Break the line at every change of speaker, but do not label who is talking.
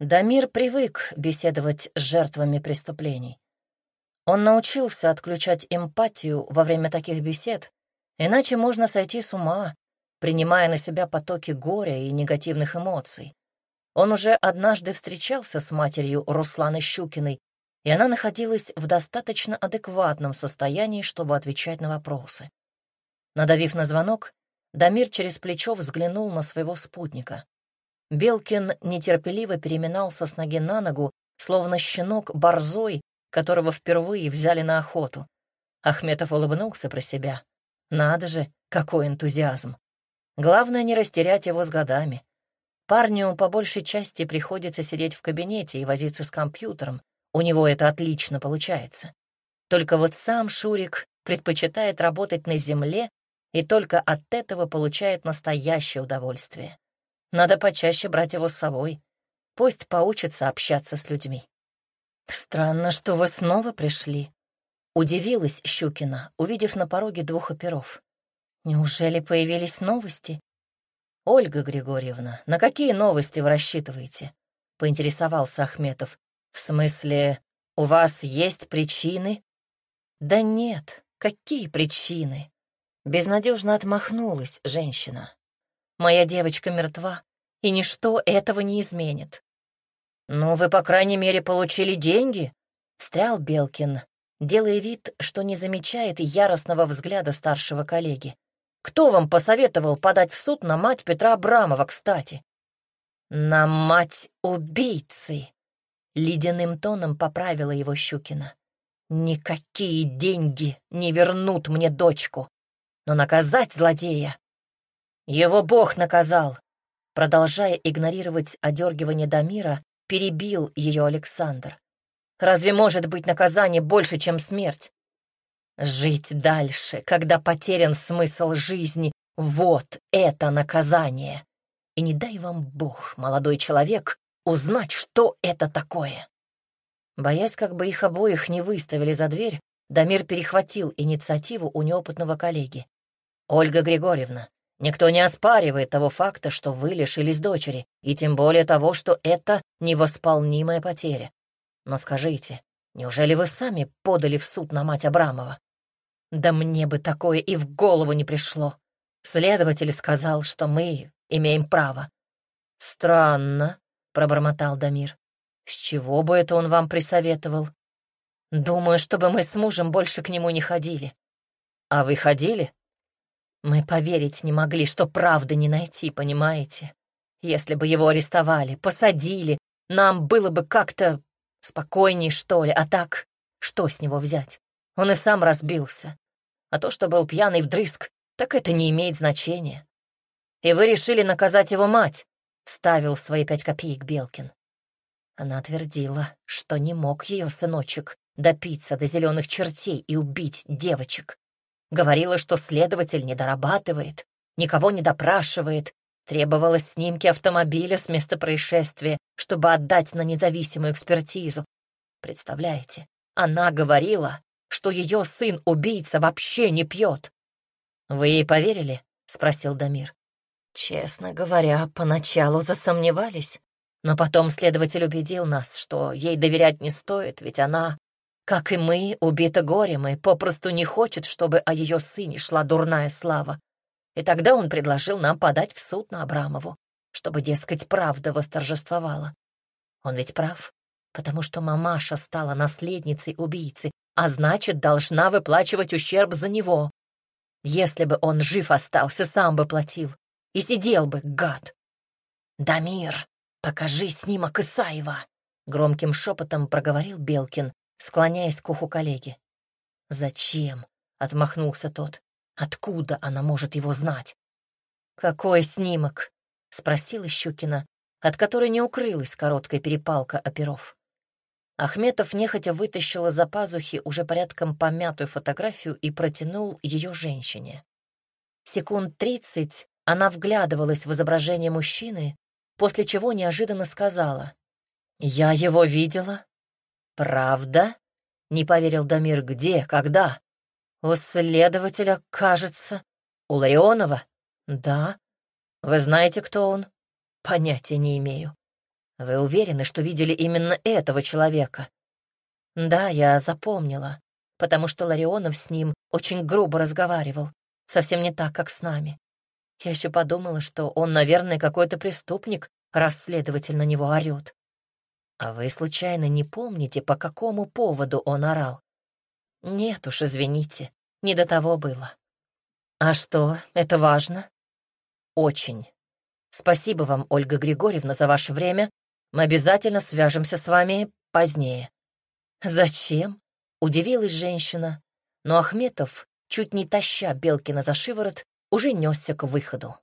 Дамир привык беседовать с жертвами преступлений. Он научился отключать эмпатию во время таких бесед, иначе можно сойти с ума, принимая на себя потоки горя и негативных эмоций. Он уже однажды встречался с матерью Русланы Щукиной, и она находилась в достаточно адекватном состоянии, чтобы отвечать на вопросы. Надавив на звонок, Дамир через плечо взглянул на своего спутника. Белкин нетерпеливо переминался с ноги на ногу, словно щенок борзой, которого впервые взяли на охоту. Ахметов улыбнулся про себя. Надо же, какой энтузиазм. Главное не растерять его с годами. Парню по большей части приходится сидеть в кабинете и возиться с компьютером. У него это отлично получается. Только вот сам Шурик предпочитает работать на земле и только от этого получает настоящее удовольствие. Надо почаще брать его с собой. Пусть поучится общаться с людьми. «Странно, что вы снова пришли», — удивилась Щукина, увидев на пороге двух оперов. «Неужели появились новости?» «Ольга Григорьевна, на какие новости вы рассчитываете?» — поинтересовался Ахметов. «В смысле, у вас есть причины?» «Да нет, какие причины?» Безнадежно отмахнулась женщина. «Моя девочка мертва, и ничто этого не изменит». «Ну, вы, по крайней мере, получили деньги?» — встрял Белкин, делая вид, что не замечает яростного взгляда старшего коллеги. «Кто вам посоветовал подать в суд на мать Петра Абрамова, кстати?» «На мать убийцы!» — ледяным тоном поправила его Щукина. «Никакие деньги не вернут мне дочку!» но наказать злодея. Его Бог наказал. Продолжая игнорировать одергивание Дамира, перебил ее Александр. Разве может быть наказание больше, чем смерть? Жить дальше, когда потерян смысл жизни, вот это наказание. И не дай вам Бог, молодой человек, узнать, что это такое. Боясь, как бы их обоих не выставили за дверь, Дамир перехватил инициативу у неопытного коллеги. «Ольга Григорьевна, никто не оспаривает того факта, что вы лишились дочери, и тем более того, что это невосполнимая потеря. Но скажите, неужели вы сами подали в суд на мать Абрамова? Да мне бы такое и в голову не пришло. Следователь сказал, что мы имеем право. Странно, — пробормотал Дамир. С чего бы это он вам присоветовал? Думаю, чтобы мы с мужем больше к нему не ходили. А вы ходили? Мы поверить не могли, что правды не найти, понимаете? Если бы его арестовали, посадили, нам было бы как-то спокойней, что ли, а так, что с него взять? Он и сам разбился. А то, что был пьяный вдрызг, так это не имеет значения. И вы решили наказать его мать, — вставил свои пять копеек Белкин. Она твердила, что не мог ее сыночек допиться до зеленых чертей и убить девочек. Говорила, что следователь не дорабатывает, никого не допрашивает, требовала снимки автомобиля с места происшествия, чтобы отдать на независимую экспертизу. Представляете, она говорила, что ее сын-убийца вообще не пьет. «Вы ей поверили?» — спросил Дамир. Честно говоря, поначалу засомневались, но потом следователь убедил нас, что ей доверять не стоит, ведь она как и мы, убита горем и попросту не хочет, чтобы о ее сыне шла дурная слава. И тогда он предложил нам подать в суд на Абрамову, чтобы, дескать, правда восторжествовала. Он ведь прав, потому что мамаша стала наследницей убийцы, а значит, должна выплачивать ущерб за него. Если бы он жив остался, сам бы платил. И сидел бы, гад. «Дамир, покажи снимок Исаева!» Громким шепотом проговорил Белкин, склоняясь к уху коллеги. «Зачем?» — отмахнулся тот. «Откуда она может его знать?» «Какой снимок?» — спросила Щукина, от которой не укрылась короткая перепалка оперов. Ахметов нехотя вытащил из-за пазухи уже порядком помятую фотографию и протянул ее женщине. Секунд тридцать она вглядывалась в изображение мужчины, после чего неожиданно сказала. «Я его видела «Правда?» — не поверил Дамир. «Где? Когда?» «У следователя, кажется. У Ларионова?» «Да». «Вы знаете, кто он?» «Понятия не имею». Вы уверены, что видели именно этого человека? Да, я запомнила, потому что Ларионов с ним очень грубо разговаривал, совсем не так, как с нами. Я еще подумала, что он, наверное, какой-то преступник, раз следователь на него орёт. А вы случайно не помните, по какому поводу он орал? Нет уж, извините, не до того было. А что, это важно? Очень. Спасибо вам, Ольга Григорьевна, за ваше время. Мы обязательно свяжемся с вами позднее. Зачем? Удивилась женщина, но Ахметов, чуть не таща Белкина за шиворот, уже несся к выходу.